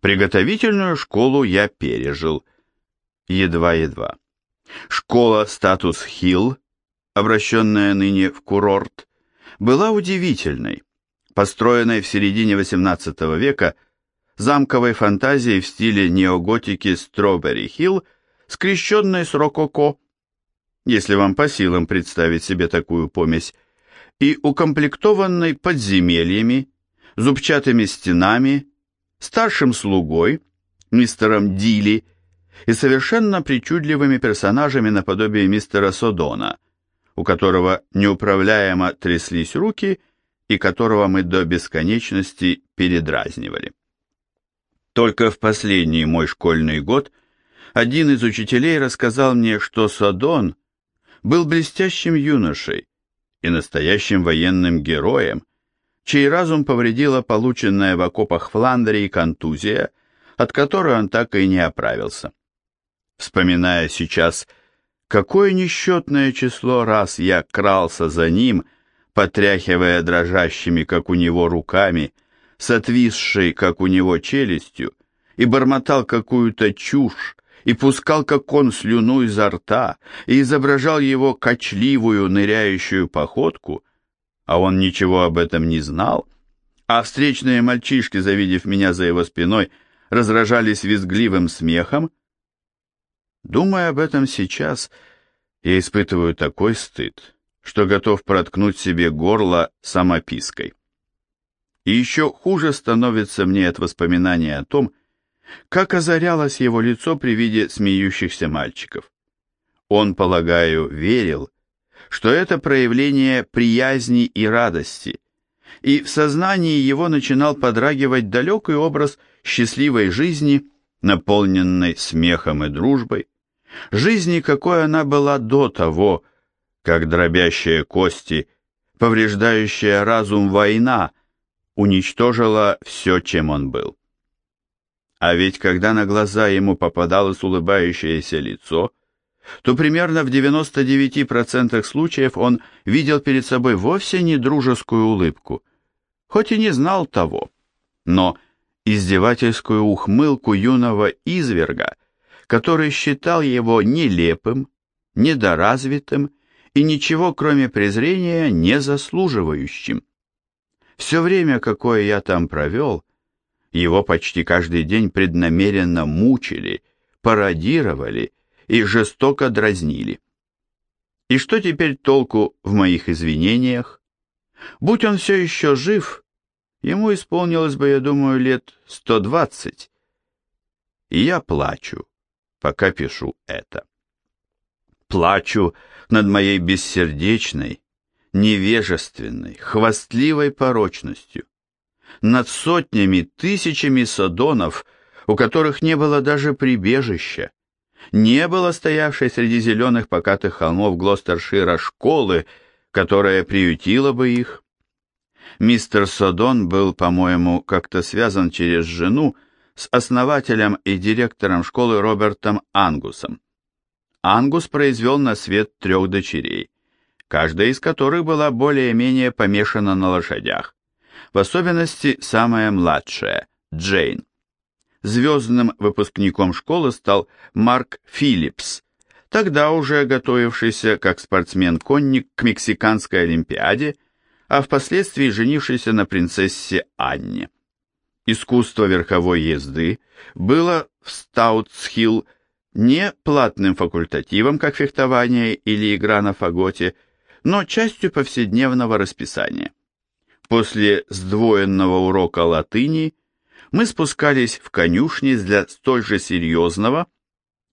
Приготовительную школу я пережил. Едва-едва. Школа «Статус Хилл», обращенная ныне в курорт, была удивительной, построенной в середине XVIII века замковой фантазией в стиле неоготики «Стробери Хилл», скрещенной с рококо, если вам по силам представить себе такую помесь, и укомплектованной подземельями, зубчатыми стенами, старшим слугой, мистером Дили, и совершенно причудливыми персонажами наподобие мистера Содона, у которого неуправляемо тряслись руки и которого мы до бесконечности передразнивали. Только в последний мой школьный год один из учителей рассказал мне, что Содон был блестящим юношей и настоящим военным героем, чей разум повредила полученная в окопах Фландрии контузия, от которой он так и не оправился. Вспоминая сейчас, какое несчетное число раз я крался за ним, потряхивая дрожащими, как у него, руками, с отвисшей, как у него, челюстью, и бормотал какую-то чушь, и пускал, как он, слюну изо рта, и изображал его качливую, ныряющую походку, а он ничего об этом не знал, а встречные мальчишки, завидев меня за его спиной, разражались визгливым смехом. Думая об этом сейчас, я испытываю такой стыд, что готов проткнуть себе горло самопиской. И еще хуже становится мне от воспоминания о том, как озарялось его лицо при виде смеющихся мальчиков. Он, полагаю, верил, что это проявление приязни и радости, и в сознании его начинал подрагивать далекий образ счастливой жизни, наполненной смехом и дружбой, жизни, какой она была до того, как дробящие кости, повреждающая разум война, уничтожила все, чем он был. А ведь когда на глаза ему попадалось улыбающееся лицо, то примерно в 99% случаев он видел перед собой вовсе не дружескую улыбку, хоть и не знал того, но издевательскую ухмылку юного изверга, который считал его нелепым, недоразвитым и ничего, кроме презрения, не заслуживающим. Все время, какое я там провел, его почти каждый день преднамеренно мучили, пародировали и жестоко дразнили. И что теперь толку в моих извинениях? Будь он все еще жив, ему исполнилось бы, я думаю, лет 120. И я плачу, пока пишу это. Плачу над моей бессердечной, невежественной, хвастливой порочностью над сотнями, тысячами садонов, у которых не было даже прибежища, не было стоявшей среди зеленых покатых холмов Глостершира школы, которая приютила бы их. Мистер Содон был, по-моему, как-то связан через жену с основателем и директором школы Робертом Ангусом. Ангус произвел на свет трех дочерей, каждая из которых была более-менее помешана на лошадях в особенности самая младшая, Джейн. Звездным выпускником школы стал Марк Филлипс, тогда уже готовившийся как спортсмен-конник к Мексиканской Олимпиаде, а впоследствии женившийся на принцессе Анне. Искусство верховой езды было в Стаутсхилл не платным факультативом, как фехтование или игра на фаготе, но частью повседневного расписания. После сдвоенного урока латыни мы спускались в конюшни для столь же серьезного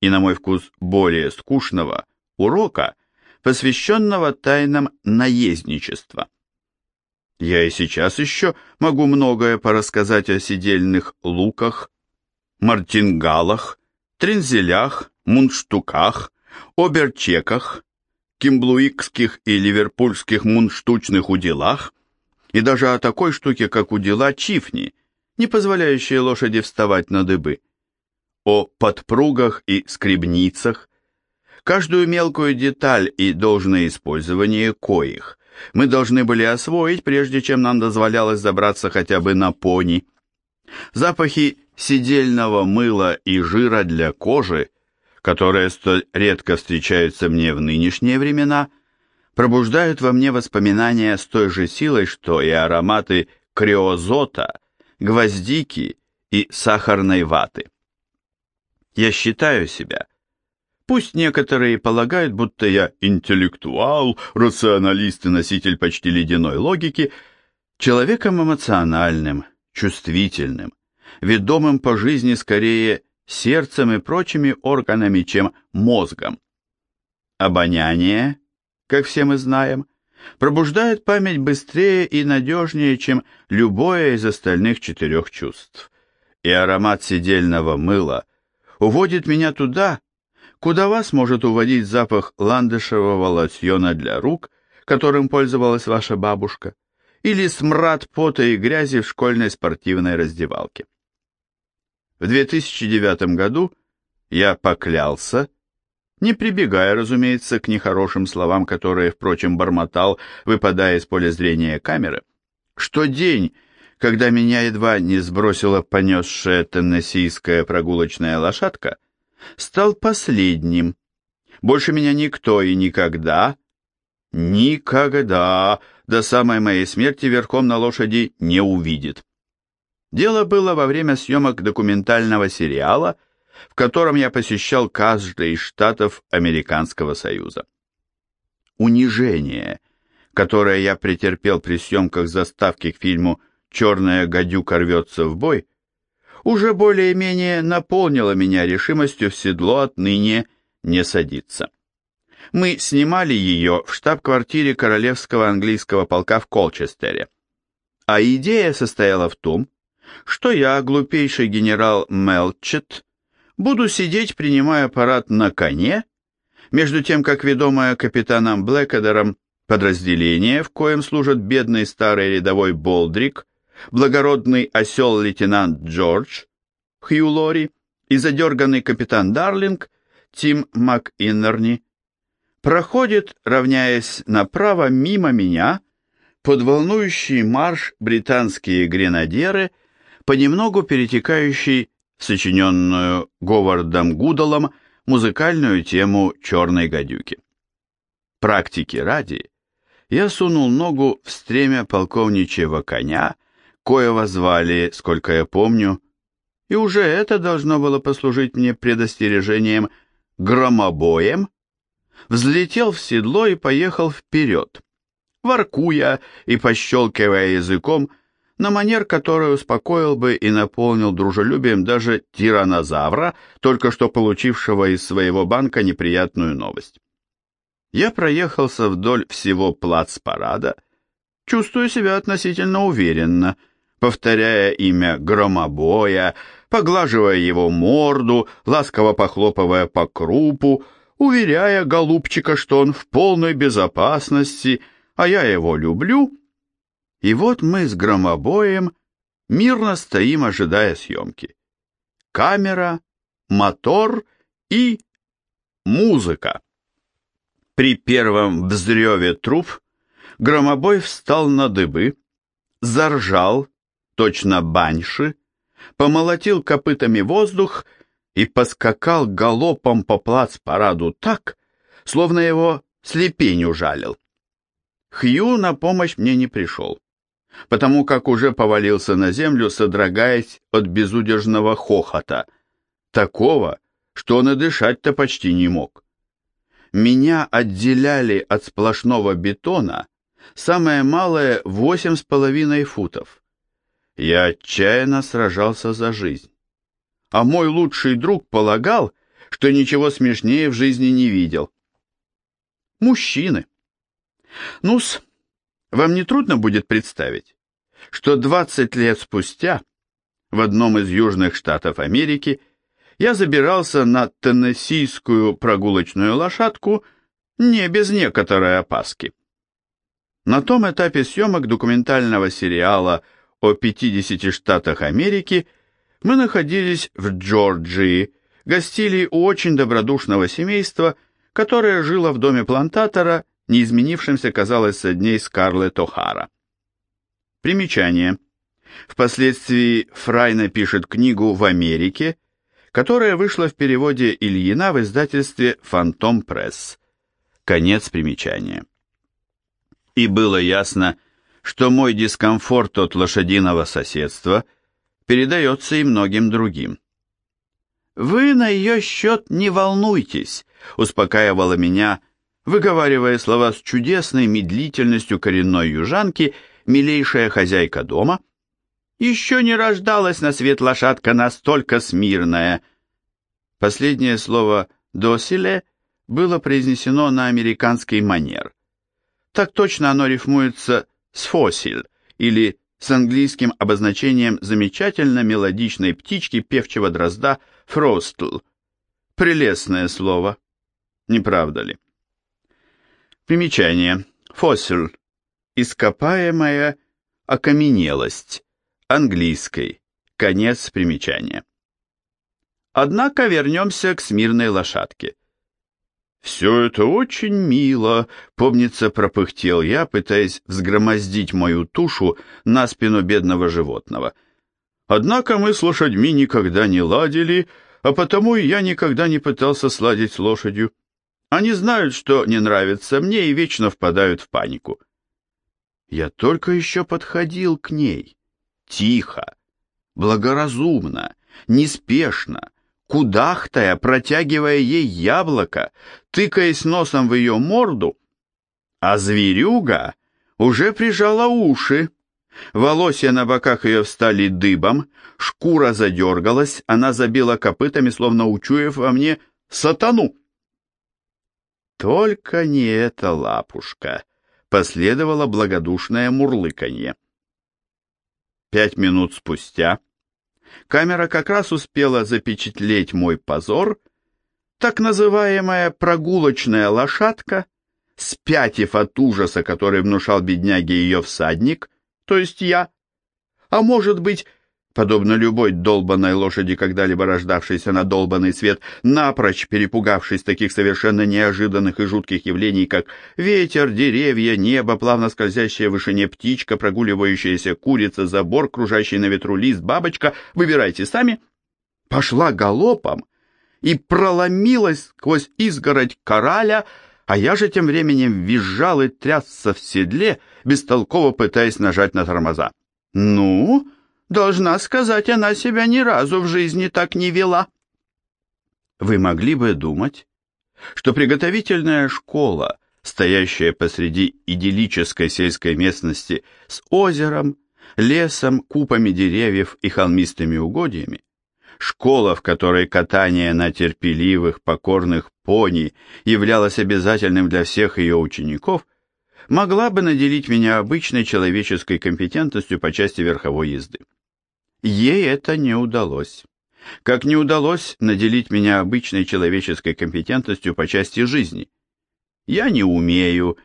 и, на мой вкус, более скучного урока, посвященного тайнам наездничества. Я и сейчас еще могу многое порассказать о сидельных луках, мартингалах, трензелях, мундштуках, оберчеках, кимблуикских и ливерпульских мундштучных уделах, и даже о такой штуке, как удила чифни, не позволяющие лошади вставать на дыбы, о подпругах и скребницах, каждую мелкую деталь и должное использование коих мы должны были освоить, прежде чем нам дозволялось забраться хотя бы на пони. Запахи сидельного мыла и жира для кожи, которые столь редко встречаются мне в нынешние времена, пробуждают во мне воспоминания с той же силой, что и ароматы криозота, гвоздики и сахарной ваты. Я считаю себя, пусть некоторые полагают, будто я интеллектуал, рационалист и носитель почти ледяной логики, человеком эмоциональным, чувствительным, ведомым по жизни скорее сердцем и прочими органами, чем мозгом. Обоняние, как все мы знаем, пробуждает память быстрее и надежнее, чем любое из остальных четырех чувств. И аромат сидельного мыла уводит меня туда, куда вас может уводить запах ландышевого лосьона для рук, которым пользовалась ваша бабушка, или смрад пота и грязи в школьной спортивной раздевалке. В 2009 году я поклялся, не прибегая, разумеется, к нехорошим словам, которые, впрочем, бормотал, выпадая из поля зрения камеры, что день, когда меня едва не сбросила понесшая теннессийская прогулочная лошадка, стал последним. Больше меня никто и никогда, никогда до самой моей смерти верхом на лошади не увидит. Дело было во время съемок документального сериала, в котором я посещал каждый из штатов Американского Союза. Унижение, которое я претерпел при съемках заставки к фильму «Черная гадюка рвется в бой», уже более-менее наполнило меня решимостью в седло отныне не садиться. Мы снимали ее в штаб-квартире Королевского английского полка в Колчестере. А идея состояла в том, что я, глупейший генерал Мелчет, буду сидеть, принимая парад на коне, между тем, как ведомое капитаном Блэкадером подразделение, в коем служат бедный старый рядовой Болдрик, благородный осел лейтенант Джордж, Хью Лори и задерганный капитан Дарлинг, Тим МакИннерни, проходит, равняясь направо мимо меня, под волнующий марш британские гренадеры – понемногу перетекающий сочиненную Говардом Гудалом музыкальную тему «Черной гадюки». Практики ради, я сунул ногу в стремя полковничьего коня, коего звали, сколько я помню, и уже это должно было послужить мне предостережением громобоем, взлетел в седло и поехал вперед, воркуя и пощелкивая языком, на манер, который успокоил бы и наполнил дружелюбием даже тиранозавра, только что получившего из своего банка неприятную новость. Я проехался вдоль всего плац-парада, чувствуя себя относительно уверенно, повторяя имя громобоя, поглаживая его морду, ласково похлопывая по крупу, уверяя голубчика, что он в полной безопасности, а я его люблю и вот мы с громобоем мирно стоим, ожидая съемки. Камера, мотор и музыка. При первом взреве труб громобой встал на дыбы, заржал, точно баньши, помолотил копытами воздух и поскакал галопом по плац-параду так, словно его слепень ужалил. Хью на помощь мне не пришел потому как уже повалился на землю, содрогаясь от безудержного хохота, такого, что он и дышать-то почти не мог. Меня отделяли от сплошного бетона самое малое восемь с половиной футов. Я отчаянно сражался за жизнь. А мой лучший друг полагал, что ничего смешнее в жизни не видел. Мужчины. Ну-с, вам не трудно будет представить, что 20 лет спустя в одном из южных штатов Америки я забирался на теннессийскую прогулочную лошадку не без некоторой опаски. На том этапе съемок документального сериала о 50 штатах Америки мы находились в Джорджии, гостили у очень добродушного семейства, которое жило в доме плантатора не изменившимся, казалось, со дней Скарлетт О'Хара. Примечание. Впоследствии Фрай напишет книгу «В Америке», которая вышла в переводе Ильина в издательстве «Фантом Пресс». Конец примечания. И было ясно, что мой дискомфорт от лошадиного соседства передается и многим другим. «Вы на ее счет не волнуйтесь», — успокаивала меня, выговаривая слова с чудесной медлительностью коренной южанки, милейшая хозяйка дома. «Еще не рождалась на свет лошадка настолько смирная». Последнее слово «досиле» было произнесено на американский манер. Так точно оно рифмуется с «фосиль» или с английским обозначением замечательно мелодичной птички певчего дрозда «фростл». Прелестное слово, не правда ли? Примечание. Фосил. Ископаемая окаменелость. Английской. Конец примечания. Однако вернемся к смирной лошадке. «Все это очень мило», — помнится, пропыхтел я, пытаясь взгромоздить мою тушу на спину бедного животного. «Однако мы с лошадьми никогда не ладили, а потому и я никогда не пытался сладить с лошадью. Они знают, что не нравится мне и вечно впадают в панику». Я только еще подходил к ней. Тихо, благоразумно, неспешно, кудахтая, протягивая ей яблоко, тыкаясь носом в ее морду, а зверюга уже прижала уши. Волосья на боках ее встали дыбом, шкура задергалась, она забила копытами, словно учуяв во мне сатану. Только не эта лапушка, последовало благодушное мурлыканье. Пять минут спустя камера как раз успела запечатлеть мой позор, так называемая прогулочная лошадка, спятив от ужаса, который внушал бедняге ее всадник, то есть я, а может быть, подобно любой долбанной лошади, когда-либо рождавшейся на долбанный свет, напрочь перепугавшись таких совершенно неожиданных и жутких явлений, как ветер, деревья, небо, плавно скользящая в вышине птичка, прогуливающаяся курица, забор, кружащий на ветру лист, бабочка, выбирайте сами, пошла галопом и проломилась сквозь изгородь кораля, а я же тем временем визжал и трясся в седле, бестолково пытаясь нажать на тормоза. «Ну?» Должна сказать, она себя ни разу в жизни так не вела. Вы могли бы думать, что приготовительная школа, стоящая посреди идиллической сельской местности с озером, лесом, купами деревьев и холмистыми угодьями, школа, в которой катание на терпеливых, покорных пони являлось обязательным для всех ее учеников, могла бы наделить меня обычной человеческой компетентностью по части верховой езды. Ей это не удалось. Как не удалось наделить меня обычной человеческой компетентностью по части жизни. Я не умею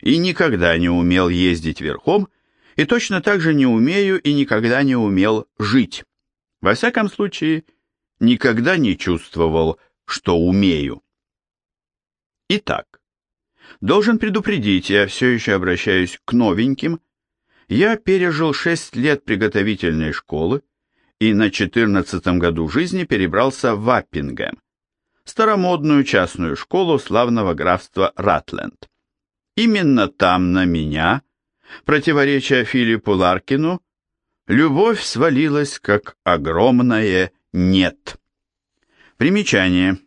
и никогда не умел ездить верхом, и точно так же не умею и никогда не умел жить. Во всяком случае, никогда не чувствовал, что умею. Итак, должен предупредить, я все еще обращаюсь к новеньким, я пережил шесть лет приготовительной школы и на четырнадцатом году жизни перебрался в Аппингем, старомодную частную школу славного графства Ратленд. Именно там на меня, противоречия Филиппу Ларкину, любовь свалилась как огромное «нет». Примечание.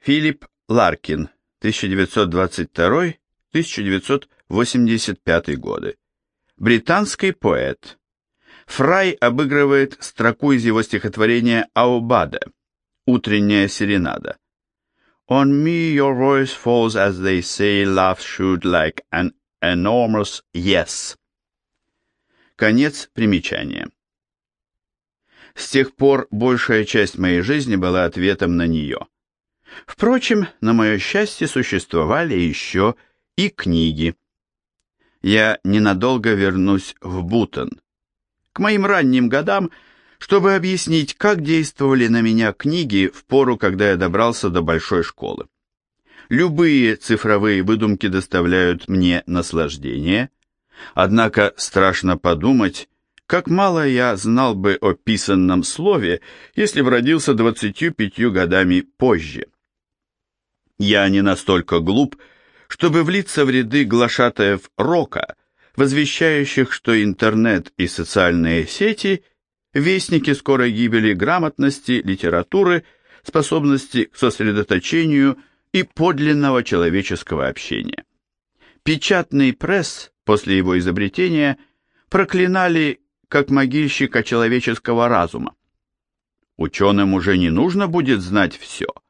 Филипп Ларкин, 1922-1900 85 годы. Британский поэт. Фрай обыгрывает строку из его стихотворения «Аубада» «Утренняя серенада». On me your voice falls as they say love should like an enormous yes. Конец примечания. С тех пор большая часть моей жизни была ответом на нее. Впрочем, на мое счастье существовали еще и книги я ненадолго вернусь в Бутон. К моим ранним годам, чтобы объяснить, как действовали на меня книги в пору, когда я добрался до большой школы. Любые цифровые выдумки доставляют мне наслаждение, Однако страшно подумать, как мало я знал бы о писанном слове, если б родился 25 годами позже. Я не настолько глуп, чтобы влиться в ряды глашатаев рока, возвещающих, что интернет и социальные сети – вестники скорой гибели грамотности, литературы, способности к сосредоточению и подлинного человеческого общения. Печатный пресс после его изобретения проклинали как могильщика человеческого разума. Ученым уже не нужно будет знать все –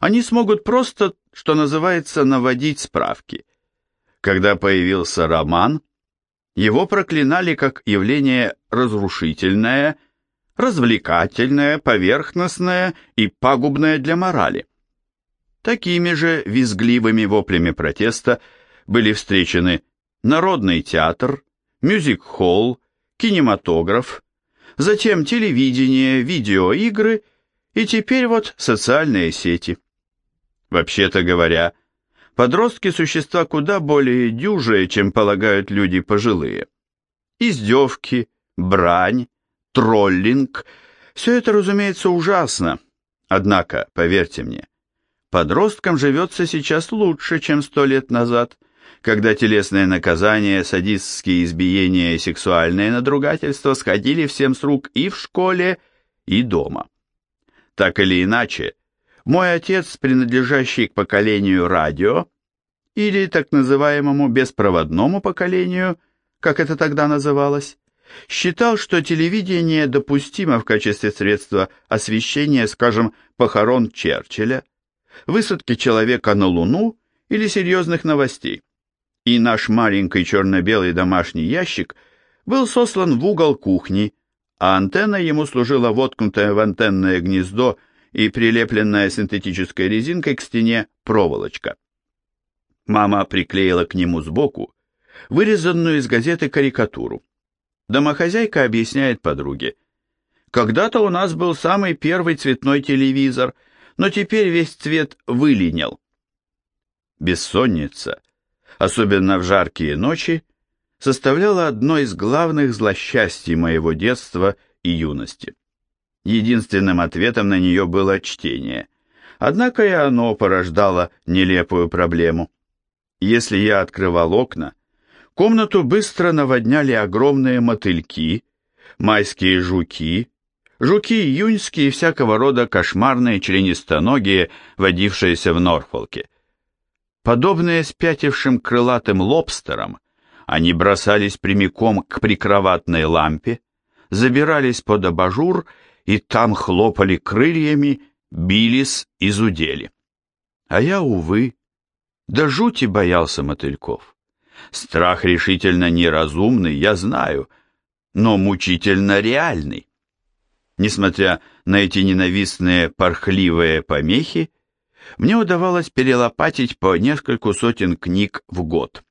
они смогут просто, что называется, наводить справки. Когда появился роман, его проклинали как явление разрушительное, развлекательное, поверхностное и пагубное для морали. Такими же визгливыми воплями протеста были встречены народный театр, мюзик-холл, кинематограф, затем телевидение, видеоигры и теперь вот социальные сети. Вообще-то говоря, подростки – существа куда более дюжие, чем полагают люди пожилые. Издевки, брань, троллинг – все это, разумеется, ужасно. Однако, поверьте мне, подросткам живется сейчас лучше, чем сто лет назад, когда телесные наказания, садистские избиения и сексуальные надругательства сходили всем с рук и в школе, и дома. Так или иначе, мой отец, принадлежащий к поколению радио, или так называемому беспроводному поколению, как это тогда называлось, считал, что телевидение допустимо в качестве средства освещения, скажем, похорон Черчилля, высадки человека на Луну или серьезных новостей. И наш маленький черно-белый домашний ящик был сослан в угол кухни, а антенна ему служила воткнутая в антенное гнездо и прилепленная синтетической резинкой к стене проволочка. Мама приклеила к нему сбоку вырезанную из газеты карикатуру. Домохозяйка объясняет подруге. «Когда-то у нас был самый первый цветной телевизор, но теперь весь цвет вылинял». Бессонница, особенно в жаркие ночи, составляла одно из главных злосчастий моего детства и юности. Единственным ответом на нее было чтение. Однако и оно порождало нелепую проблему. Если я открывал окна, комнату быстро наводняли огромные мотыльки, майские жуки, жуки июньские и всякого рода кошмарные членистоногие, водившиеся в Норфолке. Подобные спятившим крылатым лобстерам, они бросались прямиком к прикроватной лампе, забирались под абажур и там хлопали крыльями, бились и зудели. А я, увы, до жути боялся мотыльков. Страх решительно неразумный, я знаю, но мучительно реальный. Несмотря на эти ненавистные порхливые помехи, мне удавалось перелопатить по нескольку сотен книг в год.